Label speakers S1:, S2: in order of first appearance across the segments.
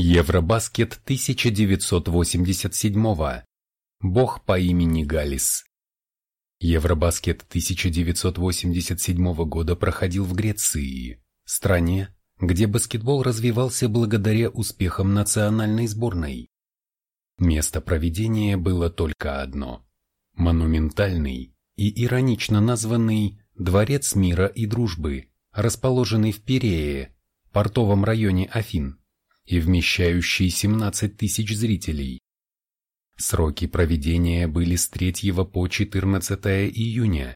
S1: Евробаскет 1987. Бог по имени Галис. Евробаскет 1987 года проходил в Греции, стране, где баскетбол развивался благодаря успехам национальной сборной. Место проведения было только одно – монументальный и иронично названный Дворец мира и дружбы, расположенный в Пирее, портовом районе Афин и вмещающий 17 тысяч зрителей. Сроки проведения были с 3 по 14 июня,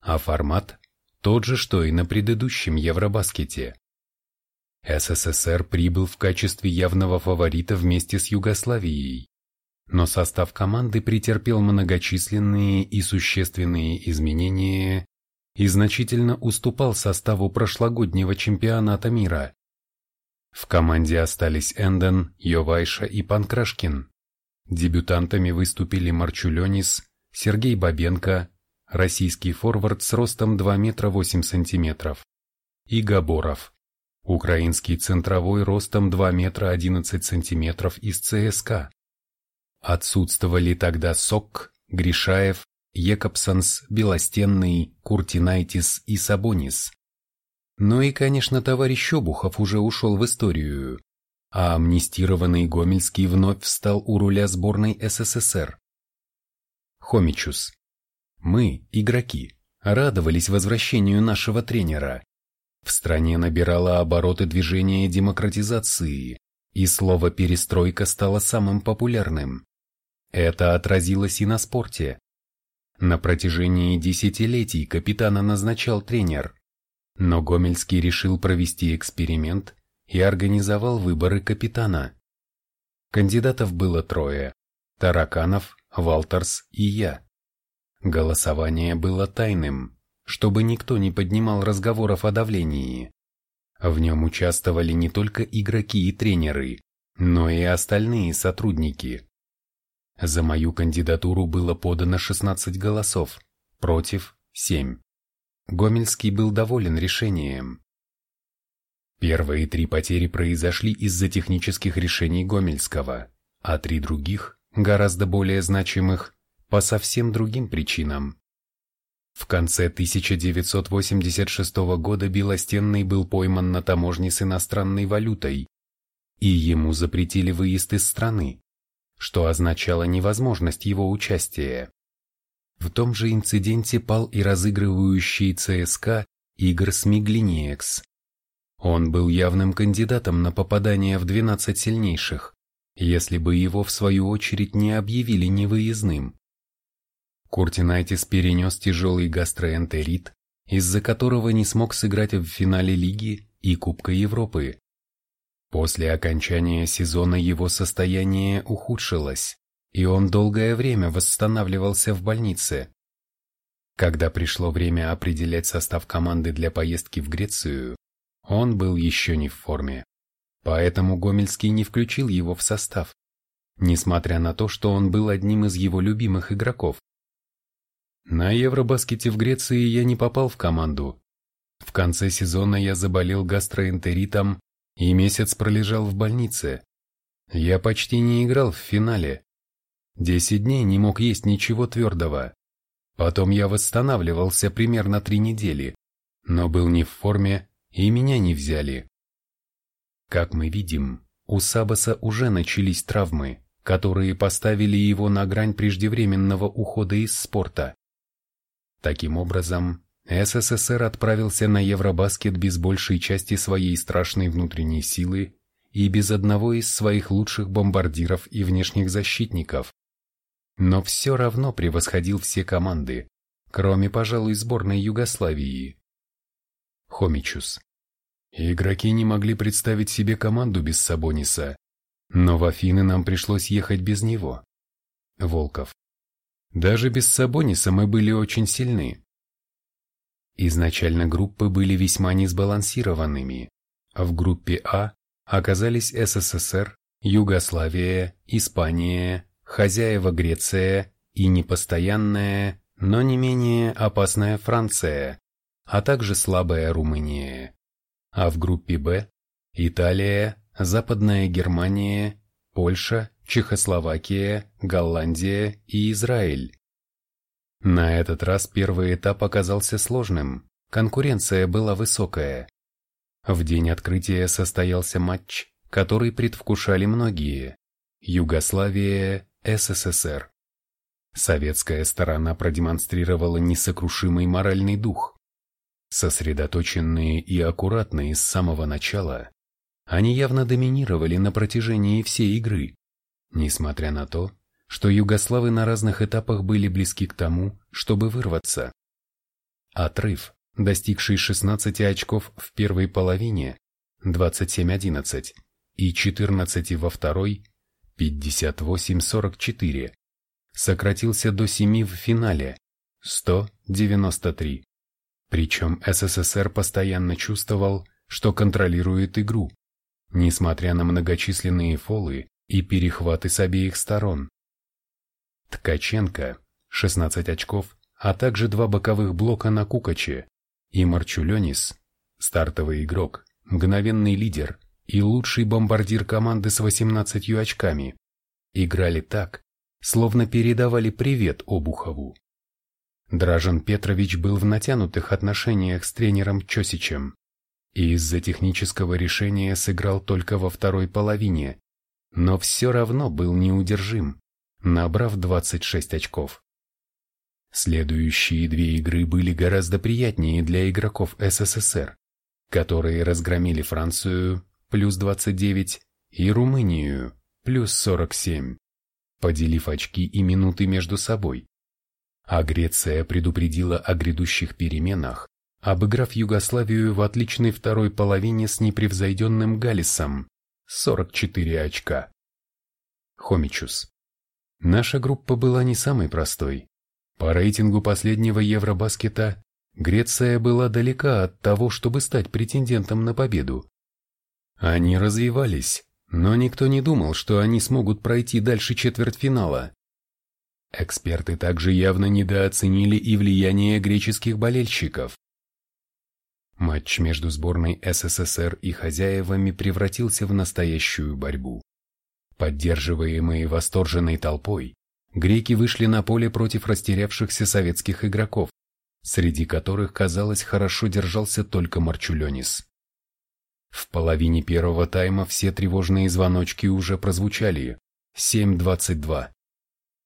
S1: а формат тот же, что и на предыдущем Евробаскете. СССР прибыл в качестве явного фаворита вместе с Югославией, но состав команды претерпел многочисленные и существенные изменения и значительно уступал составу прошлогоднего чемпионата мира. В команде остались Энден, Йовайша и Панкрашкин. Дебютантами выступили Марчуленис, Сергей Бабенко, российский форвард с ростом 2 метра 8 сантиметров, и Габоров, украинский центровой ростом 2 метра 11 сантиметров из ЦСКА. Отсутствовали тогда Сок, Гришаев, Екобсонс, Белостенный, Куртинайтис и Сабонис. Ну и, конечно, товарищ Обухов уже ушел в историю, а амнистированный Гомельский вновь встал у руля сборной СССР. Хомичус. Мы, игроки, радовались возвращению нашего тренера. В стране набирало обороты движение демократизации, и слово «перестройка» стало самым популярным. Это отразилось и на спорте. На протяжении десятилетий капитана назначал тренер, но Гомельский решил провести эксперимент и организовал выборы капитана. Кандидатов было трое – Тараканов, Валтерс и я. Голосование было тайным, чтобы никто не поднимал разговоров о давлении. В нем участвовали не только игроки и тренеры, но и остальные сотрудники. За мою кандидатуру было подано 16 голосов, против – 7. Гомельский был доволен решением. Первые три потери произошли из-за технических решений Гомельского, а три других, гораздо более значимых, по совсем другим причинам. В конце 1986 года Белостенный был пойман на таможне с иностранной валютой, и ему запретили выезд из страны, что означало невозможность его участия. В том же инциденте пал и разыгрывающий ЦСКА Игорь Смиглиниекс. Он был явным кандидатом на попадание в 12 сильнейших, если бы его в свою очередь не объявили невыездным. Куртинайтис перенес тяжелый гастроэнтерит, из-за которого не смог сыграть в финале лиги и Кубка Европы. После окончания сезона его состояние ухудшилось, и он долгое время восстанавливался в больнице. Когда пришло время определять состав команды для поездки в Грецию, он был еще не в форме. Поэтому Гомельский не включил его в состав, несмотря на то, что он был одним из его любимых игроков. На Евробаскете в Греции я не попал в команду. В конце сезона я заболел гастроэнтеритом и месяц пролежал в больнице. Я почти не играл в финале, Десять дней не мог есть ничего твердого. Потом я восстанавливался примерно три недели, но был не в форме и меня не взяли. Как мы видим, у Сабаса уже начались травмы, которые поставили его на грань преждевременного ухода из спорта. Таким образом, СССР отправился на Евробаскет без большей части своей страшной внутренней силы и без одного из своих лучших бомбардиров и внешних защитников но все равно превосходил все команды, кроме, пожалуй, сборной Югославии. Хомичус. Игроки не могли представить себе команду без Сабониса, но в Афины нам пришлось ехать без него. Волков. Даже без Сабониса мы были очень сильны. Изначально группы были весьма несбалансированными. В группе А оказались СССР, Югославия, Испания, хозяева Греция и непостоянная, но не менее опасная Франция, а также слабая Румыния. А в группе «Б» – Италия, Западная Германия, Польша, Чехословакия, Голландия и Израиль. На этот раз первый этап оказался сложным, конкуренция была высокая. В день открытия состоялся матч, который предвкушали многие – Югославия, СССР. Советская сторона продемонстрировала несокрушимый моральный дух. Сосредоточенные и аккуратные с самого начала, они явно доминировали на протяжении всей игры, несмотря на то, что югославы на разных этапах были близки к тому, чтобы вырваться. Отрыв, достигший 16 очков в первой половине, 27-11, и 14 во второй, 58-44, сократился до 7 в финале, 193. Причем СССР постоянно чувствовал, что контролирует игру, несмотря на многочисленные фолы и перехваты с обеих сторон. Ткаченко, 16 очков, а также два боковых блока на Кукаче, и Марчуленис, стартовый игрок, мгновенный лидер и лучший бомбардир команды с 18 очками, играли так, словно передавали привет Обухову. Дражен Петрович был в натянутых отношениях с тренером Чосичем и из-за технического решения сыграл только во второй половине, но все равно был неудержим, набрав 26 очков. Следующие две игры были гораздо приятнее для игроков СССР, которые разгромили Францию плюс 29 и Румынию плюс 47 поделив очки и минуты между собой. А Греция предупредила о грядущих переменах, обыграв Югославию в отличной второй половине с непревзойденным Галисом – 44 очка. Хомичус. Наша группа была не самой простой. По рейтингу последнего Евробаскета Греция была далека от того, чтобы стать претендентом на победу. Они развивались, но никто не думал, что они смогут пройти дальше четвертьфинала. Эксперты также явно недооценили и влияние греческих болельщиков. Матч между сборной СССР и хозяевами превратился в настоящую борьбу. Поддерживаемые восторженной толпой, греки вышли на поле против растерявшихся советских игроков, среди которых, казалось, хорошо держался только Марчуленис. В половине первого тайма все тревожные звоночки уже прозвучали. 7-22.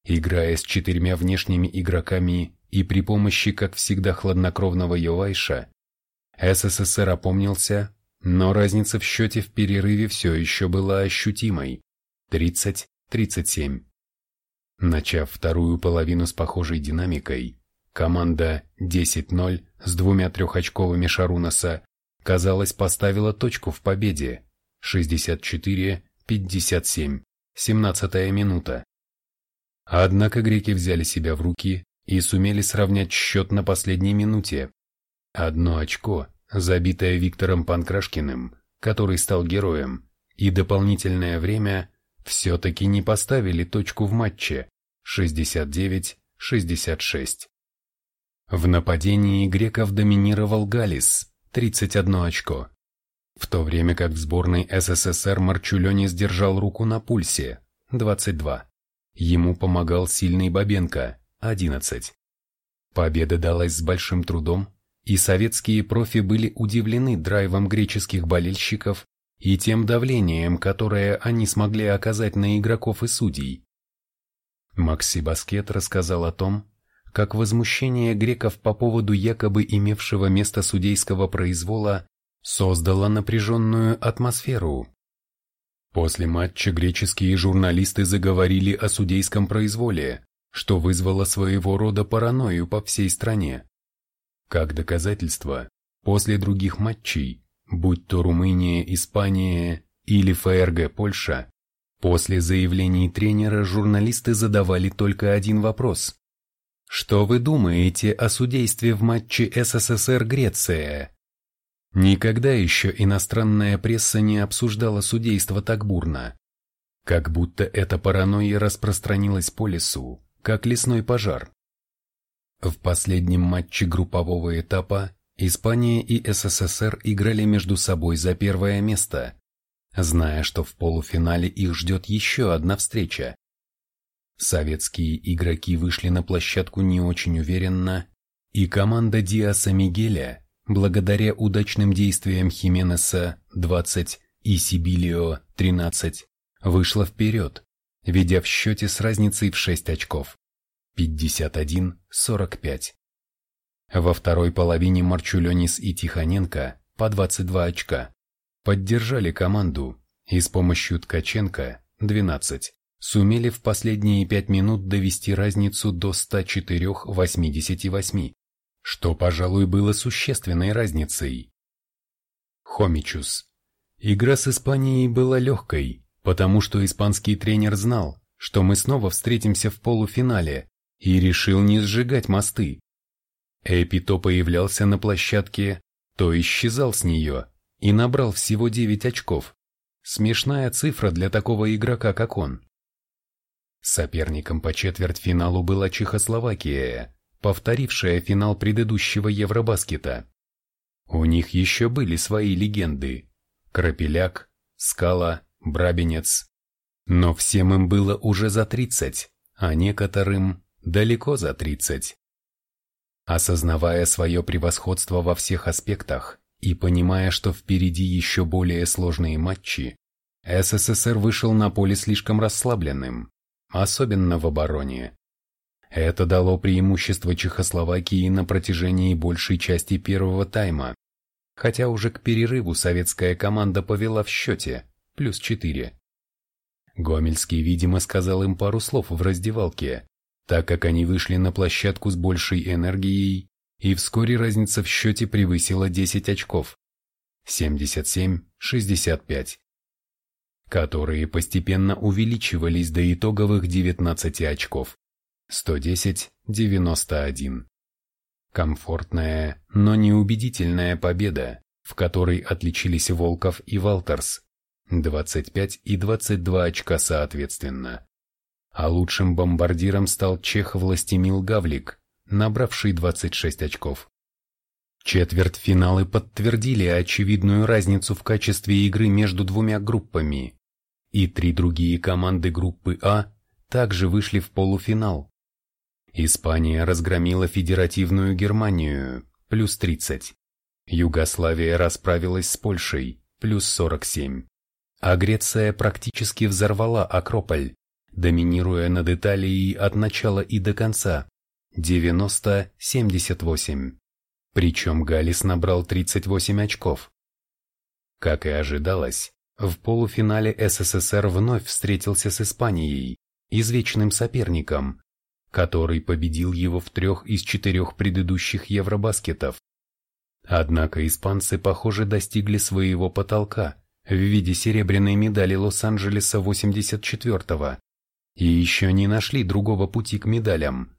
S1: Играя с четырьмя внешними игроками и при помощи, как всегда, хладнокровного Йовайша, СССР опомнился, но разница в счете в перерыве все еще была ощутимой – 30-37. Начав вторую половину с похожей динамикой, команда 10-0 с двумя трехочковыми Шарунаса казалось, поставила точку в победе. 64-57, 17 минута. Однако греки взяли себя в руки и сумели сравнять счет на последней минуте. Одно очко, забитое Виктором Панкрашкиным, который стал героем, и дополнительное время все-таки не поставили точку в матче 69-66. В нападении греков доминировал Галис, 31 очко. В то время как в сборной СССР Марчулёни сдержал руку на пульсе, 22. Ему помогал сильный Бабенко, 11. Победа далась с большим трудом, и советские профи были удивлены драйвом греческих болельщиков и тем давлением, которое они смогли оказать на игроков и судей. Макси Баскет рассказал о том, как возмущение греков по поводу якобы имевшего место судейского произвола создало напряженную атмосферу. После матча греческие журналисты заговорили о судейском произволе, что вызвало своего рода паранойю по всей стране. Как доказательство, после других матчей, будь то Румыния, Испания или ФРГ Польша, после заявлений тренера журналисты задавали только один вопрос. Что вы думаете о судействе в матче СССР-Греция? Никогда еще иностранная пресса не обсуждала судейство так бурно. Как будто эта паранойя распространилась по лесу, как лесной пожар. В последнем матче группового этапа Испания и СССР играли между собой за первое место. зная, что в полуфинале их ждет еще одна встреча. Советские игроки вышли на площадку не очень уверенно, и команда Диаса Мигеля, благодаря удачным действиям Хименеса 20 и Сибилио 13, вышла вперед, ведя в счете с разницей в 6 очков – 51-45. Во второй половине Марчуленис и Тихоненко по 22 очка поддержали команду и с помощью Ткаченко 12 сумели в последние пять минут довести разницу до 104-88, что, пожалуй, было существенной разницей. Хомичус. Игра с Испанией была легкой, потому что испанский тренер знал, что мы снова встретимся в полуфинале, и решил не сжигать мосты. Эпи то появлялся на площадке, то исчезал с нее и набрал всего 9 очков. Смешная цифра для такого игрока, как он. Соперником по четвертьфиналу была Чехословакия, повторившая финал предыдущего Евробаскета. У них еще были свои легенды – Крапеляк, Скала, Брабинец. Но всем им было уже за 30, а некоторым далеко за 30. Осознавая свое превосходство во всех аспектах и понимая, что впереди еще более сложные матчи, СССР вышел на поле слишком расслабленным особенно в обороне. Это дало преимущество Чехословакии на протяжении большей части первого тайма, хотя уже к перерыву советская команда повела в счете, плюс 4. Гомельский, видимо, сказал им пару слов в раздевалке, так как они вышли на площадку с большей энергией, и вскоре разница в счете превысила 10 очков. 77-65 которые постепенно увеличивались до итоговых 19 очков. 110-91. Комфортная, но неубедительная победа, в которой отличились Волков и Валтерс, 25 и 22 очка соответственно. А лучшим бомбардиром стал чех Властимил Гавлик, набравший 26 очков. Четвертьфиналы подтвердили очевидную разницу в качестве игры между двумя группами и три другие команды группы А также вышли в полуфинал. Испания разгромила федеративную Германию, плюс 30. Югославия расправилась с Польшей, плюс 47. А Греция практически взорвала Акрополь, доминируя над Италией от начала и до конца, 90-78. Причем Галис набрал 38 очков. Как и ожидалось, в полуфинале СССР вновь встретился с Испанией, извечным соперником, который победил его в трех из четырех предыдущих Евробаскетов. Однако испанцы, похоже, достигли своего потолка в виде серебряной медали Лос-Анджелеса 84-го и еще не нашли другого пути к медалям.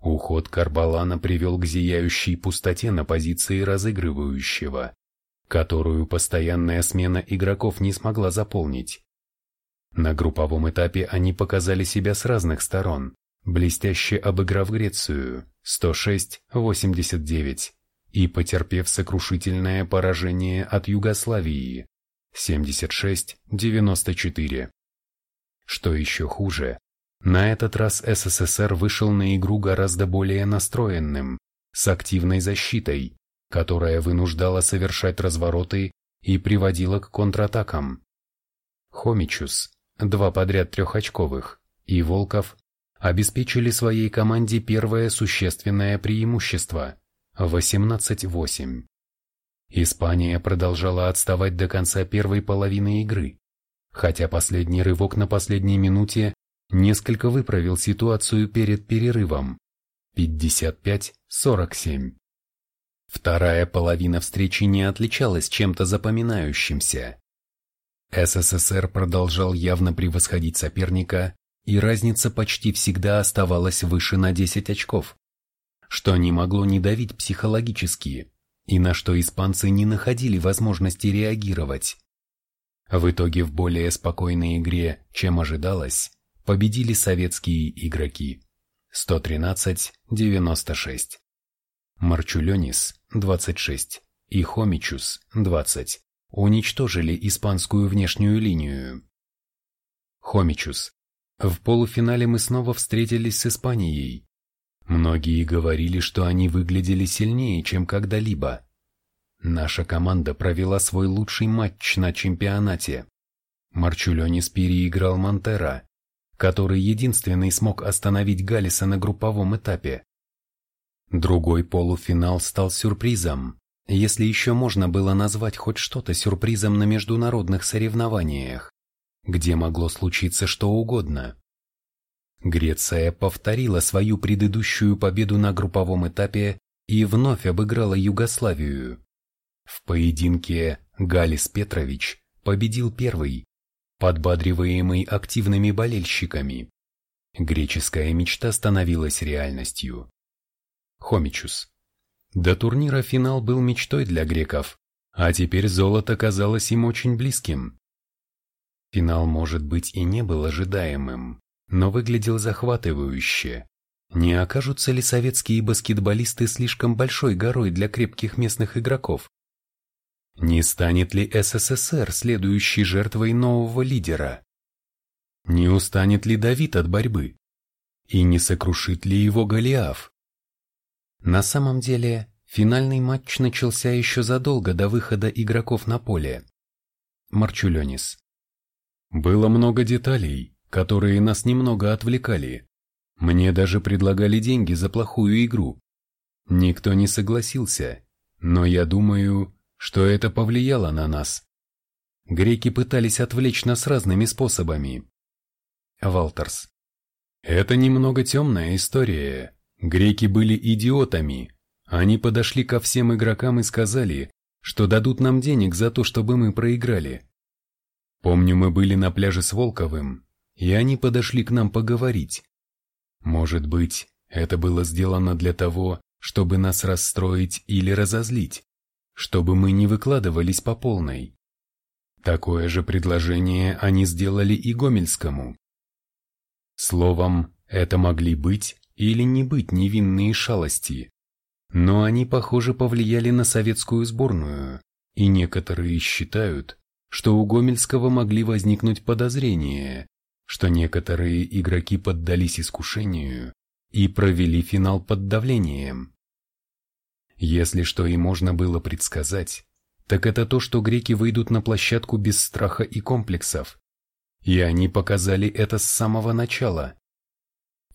S1: Уход Карбалана привел к зияющей пустоте на позиции разыгрывающего которую постоянная смена игроков не смогла заполнить. На групповом этапе они показали себя с разных сторон, блестяще обыграв Грецию 106-89 и потерпев сокрушительное поражение от Югославии 76-94. Что еще хуже, на этот раз СССР вышел на игру гораздо более настроенным, с активной защитой, которая вынуждала совершать развороты и приводила к контратакам. Хомичус, два подряд трехочковых, и Волков обеспечили своей команде первое существенное преимущество – 18-8. Испания продолжала отставать до конца первой половины игры, хотя последний рывок на последней минуте несколько выправил ситуацию перед перерывом – 55-47. Вторая половина встречи не отличалась чем-то запоминающимся. СССР продолжал явно превосходить соперника, и разница почти всегда оставалась выше на 10 очков, что не могло не давить психологически, и на что испанцы не находили возможности реагировать. В итоге в более спокойной игре, чем ожидалось, победили советские игроки 113-96. Марчуленис – 26 и Хомичус – 20 уничтожили испанскую внешнюю линию. Хомичус. В полуфинале мы снова встретились с Испанией. Многие говорили, что они выглядели сильнее, чем когда-либо. Наша команда провела свой лучший матч на чемпионате. Марчулионис переиграл Монтера, который единственный смог остановить Галиса на групповом этапе. Другой полуфинал стал сюрпризом, если еще можно было назвать хоть что-то сюрпризом на международных соревнованиях, где могло случиться что угодно. Греция повторила свою предыдущую победу на групповом этапе и вновь обыграла Югославию. В поединке Галис Петрович победил первый, подбадриваемый активными болельщиками. Греческая мечта становилась реальностью. Хомичус. До турнира финал был мечтой для греков, а теперь золото казалось им очень близким. Финал, может быть, и не был ожидаемым, но выглядел захватывающе. Не окажутся ли советские баскетболисты слишком большой горой для крепких местных игроков? Не станет ли СССР следующей жертвой нового лидера? Не устанет ли Давид от борьбы? И не сокрушит ли его Голиаф? На самом деле, финальный матч начался еще задолго до выхода игроков на поле. Марчуленис. Было много деталей, которые нас немного отвлекали. Мне даже предлагали деньги за плохую игру. Никто не согласился, но я думаю, что это повлияло на нас. Греки пытались отвлечь нас разными способами. Валтерс. Это немного темная история. Греки были идиотами. Они подошли ко всем игрокам и сказали, что дадут нам денег за то, чтобы мы проиграли. Помню, мы были на пляже с Волковым, и они подошли к нам поговорить. Может быть, это было сделано для того, чтобы нас расстроить или разозлить чтобы мы не выкладывались по полной. Такое же предложение они сделали и Гомельскому. Словом, это могли быть или не быть невинные шалости, но они, похоже, повлияли на советскую сборную, и некоторые считают, что у Гомельского могли возникнуть подозрения, что некоторые игроки поддались искушению и провели финал под давлением. Если что и можно было предсказать, так это то, что греки выйдут на площадку без страха и комплексов. И они показали это с самого начала.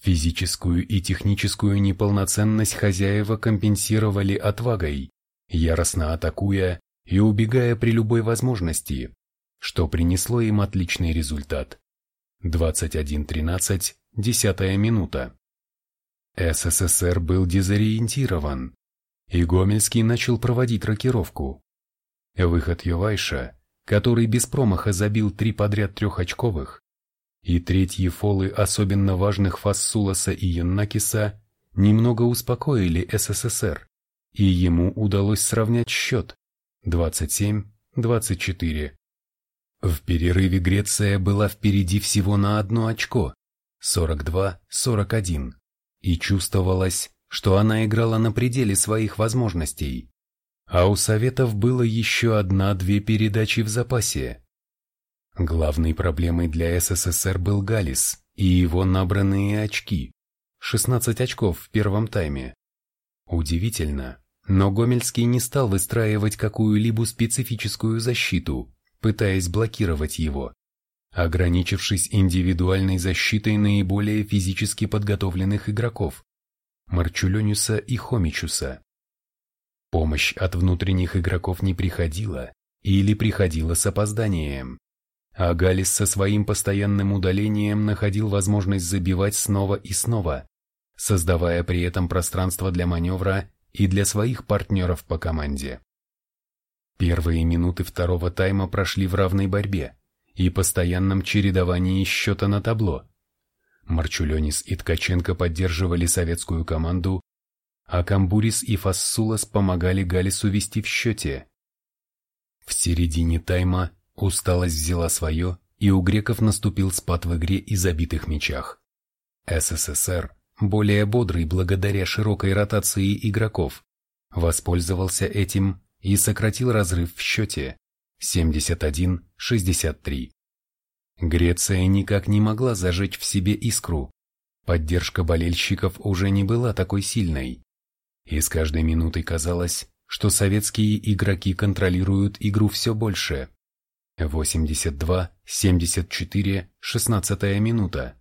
S1: Физическую и техническую неполноценность хозяева компенсировали отвагой, яростно атакуя и убегая при любой возможности, что принесло им отличный результат. 21-13, десятая минута. СССР был дезориентирован, и Гомельский начал проводить рокировку. Выход Йовайша, который без промаха забил три подряд трехочковых, и третьи фолы особенно важных Фассуласа и Яннакиса немного успокоили СССР, и ему удалось сравнять счет 27-24. В перерыве Греция была впереди всего на одно очко, 42-41, и чувствовалось, что она играла на пределе своих возможностей, а у Советов было еще одна-две передачи в запасе. Главной проблемой для СССР был Галис и его набранные очки, 16 очков в первом тайме. Удивительно, но Гомельский не стал выстраивать какую-либо специфическую защиту, пытаясь блокировать его, ограничившись индивидуальной защитой наиболее физически подготовленных игроков. Марчулениуса и Хомичуса. Помощь от внутренних игроков не приходила или приходила с опозданием, а Галис со своим постоянным удалением находил возможность забивать снова и снова, создавая при этом пространство для маневра и для своих партнеров по команде. Первые минуты второго тайма прошли в равной борьбе и постоянном чередовании счета на табло – Марчуленис и Ткаченко поддерживали советскую команду, а Камбурис и Фассулас помогали Галису вести в счете. В середине тайма усталость взяла свое, и у греков наступил спад в игре и забитых мячах. СССР, более бодрый благодаря широкой ротации игроков, воспользовался этим и сократил разрыв в счете 71-63. Греция никак не могла зажечь в себе искру. Поддержка болельщиков уже не была такой сильной. И с каждой минутой казалось, что советские игроки контролируют игру все больше. 82-74, 16 минута.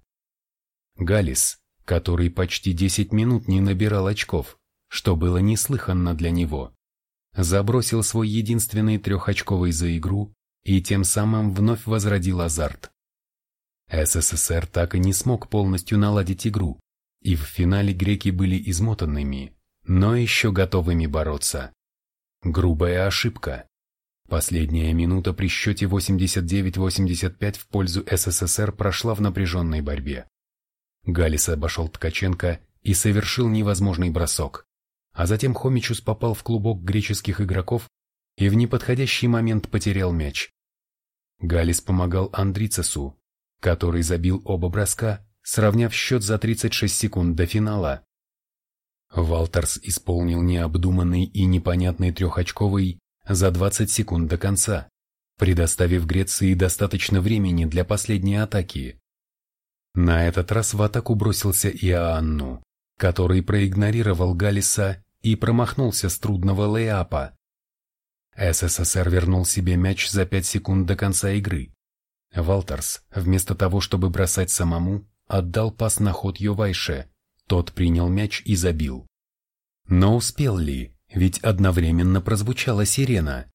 S1: Галис, который почти 10 минут не набирал очков, что было неслыханно для него, забросил свой единственный трехочковый за игру и тем самым вновь возродил азарт. СССР так и не смог полностью наладить игру, и в финале греки были измотанными, но еще готовыми бороться. Грубая ошибка. Последняя минута при счете 89-85 в пользу СССР прошла в напряженной борьбе. Галис обошел Ткаченко и совершил невозможный бросок, а затем Хомичус попал в клубок греческих игроков и в неподходящий момент потерял мяч. Галис помогал Андрицесу, который забил оба броска, сравняв счет за 36 секунд до финала. Валтерс исполнил необдуманный и непонятный трехочковый за 20 секунд до конца, предоставив Греции достаточно времени для последней атаки. На этот раз в атаку бросился Иоанну, который проигнорировал Галиса и промахнулся с трудного лейапа. СССР вернул себе мяч за 5 секунд до конца игры. Валтерс, вместо того, чтобы бросать самому, отдал пас на ход Йовайше, тот принял мяч и забил. Но успел ли, ведь одновременно прозвучала сирена.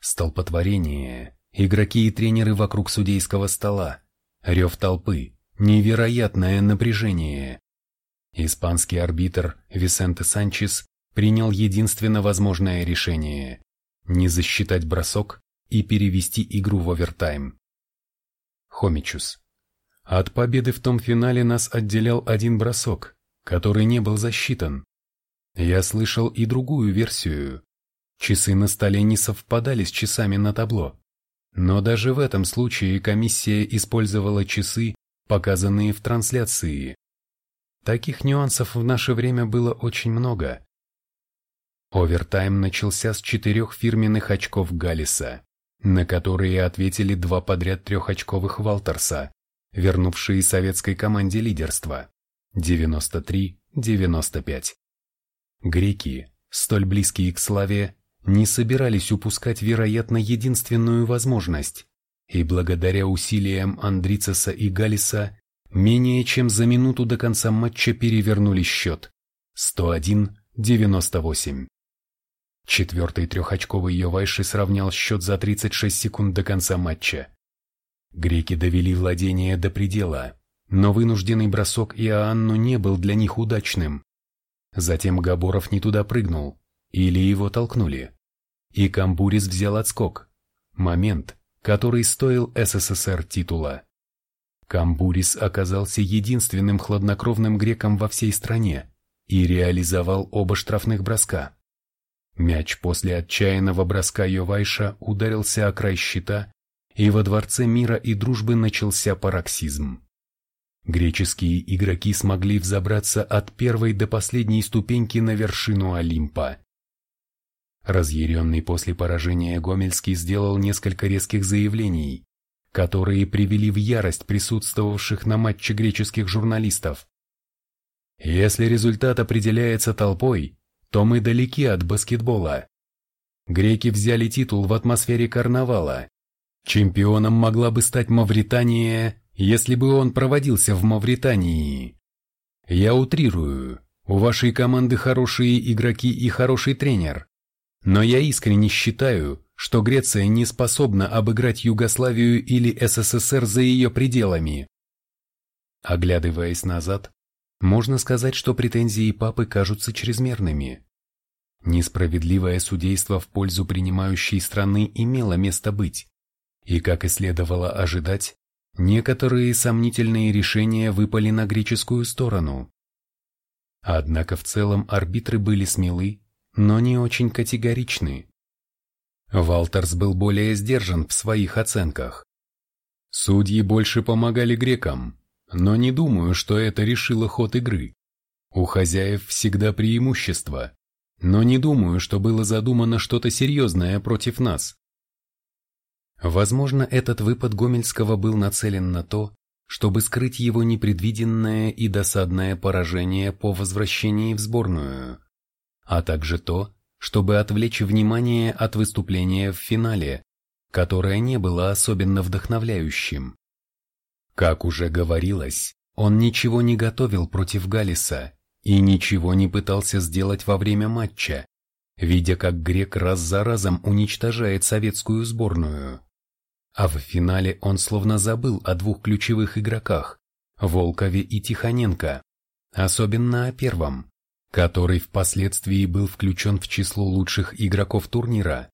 S1: Столпотворение, игроки и тренеры вокруг судейского стола, рев толпы, невероятное напряжение. Испанский арбитр Висенте Санчес принял единственно возможное решение – не засчитать бросок и перевести игру в овертайм. Хомичус. От победы в том финале нас отделял один бросок, который не был засчитан. Я слышал и другую версию. Часы на столе не совпадали с часами на табло. Но даже в этом случае комиссия использовала часы, показанные в трансляции. Таких нюансов в наше время было очень много. Овертайм начался с четырех фирменных очков Галиса, на которые ответили два подряд трехочковых Валтерса, вернувшие советской команде лидерство 93-95. Греки, столь близкие к славе, не собирались упускать, вероятно, единственную возможность, и благодаря усилиям Андрицеса и Галиса менее чем за минуту до конца матча перевернули счет 101-98. Четвертый трехочковый Йовайши сравнял счет за 36 секунд до конца матча. Греки довели владение до предела, но вынужденный бросок Иоанну не был для них удачным. Затем Габоров не туда прыгнул, или его толкнули. И Камбурис взял отскок. Момент, который стоил СССР титула. Камбурис оказался единственным хладнокровным греком во всей стране и реализовал оба штрафных броска. Мяч после отчаянного броска Йовайша ударился о край щита, и во Дворце мира и дружбы начался пароксизм. Греческие игроки смогли взобраться от первой до последней ступеньки на вершину Олимпа. Разъяренный после поражения Гомельский сделал несколько резких заявлений, которые привели в ярость присутствовавших на матче греческих журналистов. Если результат определяется толпой, то мы далеки от баскетбола. Греки взяли титул в атмосфере карнавала. Чемпионом могла бы стать Мавритания, если бы он проводился в Мавритании. Я утрирую, у вашей команды хорошие игроки и хороший тренер. Но я искренне считаю, что Греция не способна обыграть Югославию или СССР за ее пределами. Оглядываясь назад, можно сказать, что претензии папы кажутся чрезмерными. Несправедливое судейство в пользу принимающей страны имело место быть, и, как и следовало ожидать, некоторые сомнительные решения выпали на греческую сторону. Однако в целом арбитры были смелы, но не очень категоричны. Валтерс был более сдержан в своих оценках. Судьи больше помогали грекам, но не думаю, что это решило ход игры. У хозяев всегда преимущество, но не думаю, что было задумано что-то серьезное против нас. Возможно, этот выпад Гомельского был нацелен на то, чтобы скрыть его непредвиденное и досадное поражение по возвращении в сборную, а также то, чтобы отвлечь внимание от выступления в финале, которое не было особенно вдохновляющим. Как уже говорилось, он ничего не готовил против Галиса и ничего не пытался сделать во время матча, видя как грек раз за разом уничтожает советскую сборную. А в финале он словно забыл о двух ключевых игроках – Волкове и Тихоненко, особенно о первом, который впоследствии был включен в число лучших игроков турнира.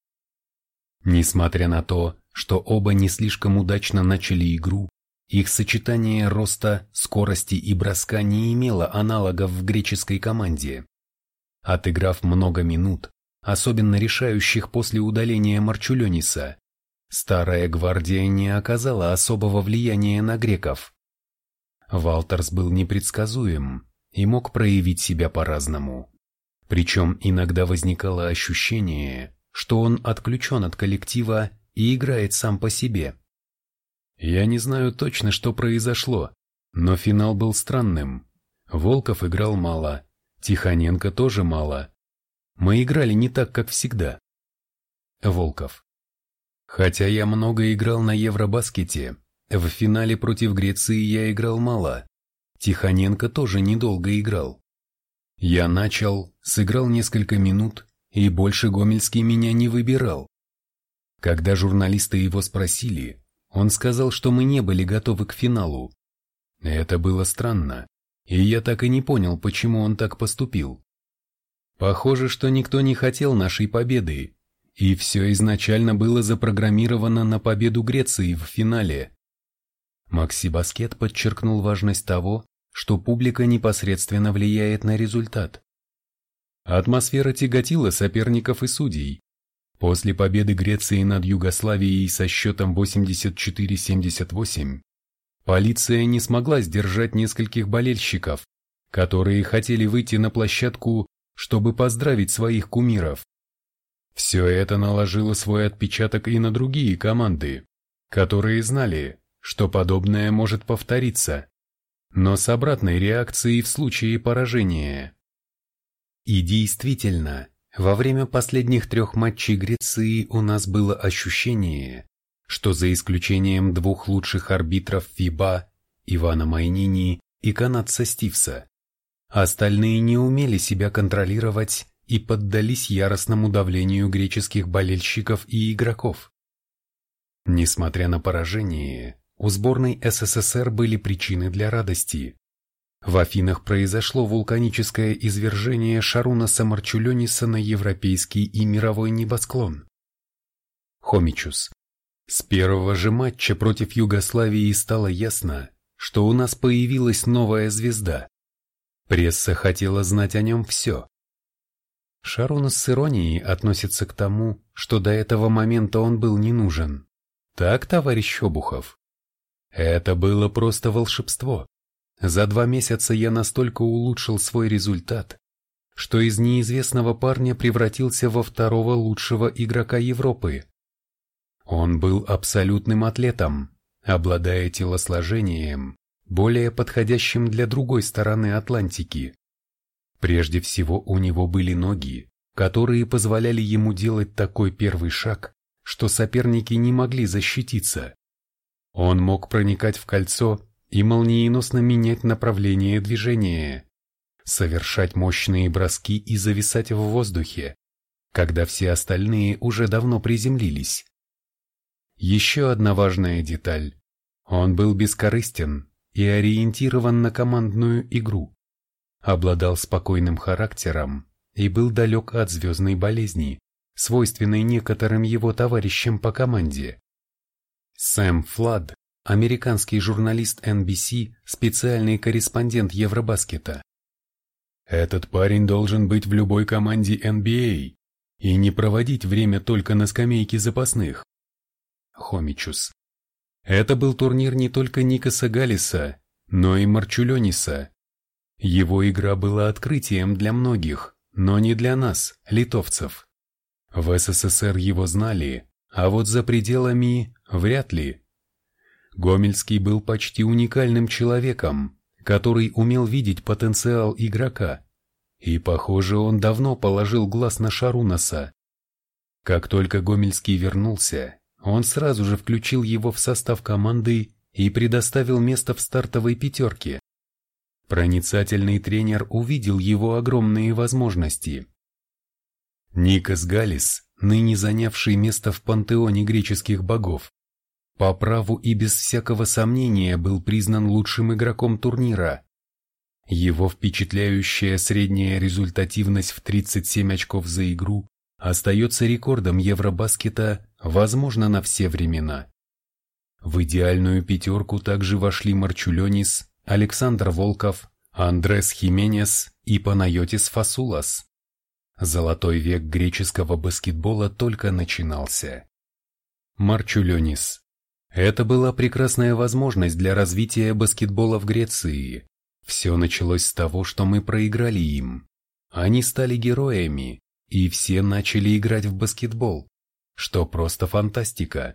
S1: Несмотря на то, что оба не слишком удачно начали игру, их сочетание роста, скорости и броска не имело аналогов в греческой команде. Отыграв много минут, особенно решающих после удаления Марчулениса, старая гвардия не оказала особого влияния на греков. Валтерс был непредсказуем и мог проявить себя по-разному. Причем иногда возникало ощущение, что он отключен от коллектива и играет сам по себе. Я не знаю точно, что произошло, но финал был странным. Волков играл мало, Тихоненко тоже мало. Мы играли не так, как всегда. Волков. Хотя я много играл на Евробаскете, в финале против Греции я играл мало. Тихоненко тоже недолго играл. Я начал, сыграл несколько минут, и больше Гомельский меня не выбирал. Когда журналисты его спросили, он сказал, что мы не были готовы к финалу. Это было странно, и я так и не понял, почему он так поступил. Похоже, что никто не хотел нашей победы, и все изначально было запрограммировано на победу Греции в финале. Макси Баскет подчеркнул важность того, что публика непосредственно влияет на результат. Атмосфера тяготила соперников и судей, После победы Греции над Югославией со счетом 84-78 полиция не смогла сдержать нескольких болельщиков, которые хотели выйти на площадку, чтобы поздравить своих кумиров. Все это наложило свой отпечаток и на другие команды, которые знали, что подобное может повториться, но с обратной реакцией в случае поражения. И действительно, во время последних трех матчей Греции у нас было ощущение, что за исключением двух лучших арбитров ФИБА, Ивана Майнини и канадца Стивса, остальные не умели себя контролировать и поддались яростному давлению греческих болельщиков и игроков. Несмотря на поражение, у сборной СССР были причины для радости. В Афинах произошло вулканическое извержение Шаруна Самарчулениса на европейский и мировой небосклон. Хомичус. С первого же матча против Югославии стало ясно, что у нас появилась новая звезда. Пресса хотела знать о нем все. Шарунас с иронией относится к тому, что до этого момента он был не нужен. Так, товарищ Обухов? Это было просто волшебство. За два месяца я настолько улучшил свой результат, что из неизвестного парня превратился во второго лучшего игрока Европы. Он был абсолютным атлетом, обладая телосложением, более подходящим для другой стороны Атлантики. Прежде всего у него были ноги, которые позволяли ему делать такой первый шаг, что соперники не могли защититься. Он мог проникать в кольцо и молниеносно менять направление движения, совершать мощные броски и зависать в воздухе, когда все остальные уже давно приземлились. Еще одна важная деталь. Он был бескорыстен и ориентирован на командную игру, обладал спокойным характером и был далек от звездной болезни, свойственной некоторым его товарищам по команде. Сэм Флад американский журналист NBC, специальный корреспондент Евробаскета. Этот парень должен быть в любой команде NBA и не проводить время только на скамейке запасных. Хомичус. Это был турнир не только Никаса Галиса, но и Марчулениса. Его игра была открытием для многих, но не для нас, литовцев. В СССР его знали, а вот за пределами Вряд ли. Гомельский был почти уникальным человеком, который умел видеть потенциал игрока, и, похоже, он давно положил глаз на Шарунаса. Как только Гомельский вернулся, он сразу же включил его в состав команды и предоставил место в стартовой пятерке. Проницательный тренер увидел его огромные возможности. Никос Галис, ныне занявший место в пантеоне греческих богов, по праву и без всякого сомнения был признан лучшим игроком турнира. Его впечатляющая средняя результативность в 37 очков за игру остается рекордом Евробаскета, возможно, на все времена. В идеальную пятерку также вошли Марчуленис, Александр Волков, Андрес Хименес и Панайотис Фасулас. Золотой век греческого баскетбола только начинался. Марчуленис это была прекрасная возможность для развития баскетбола в Греции. Все началось с того, что мы проиграли им. Они стали героями, и все начали играть в баскетбол, что просто фантастика.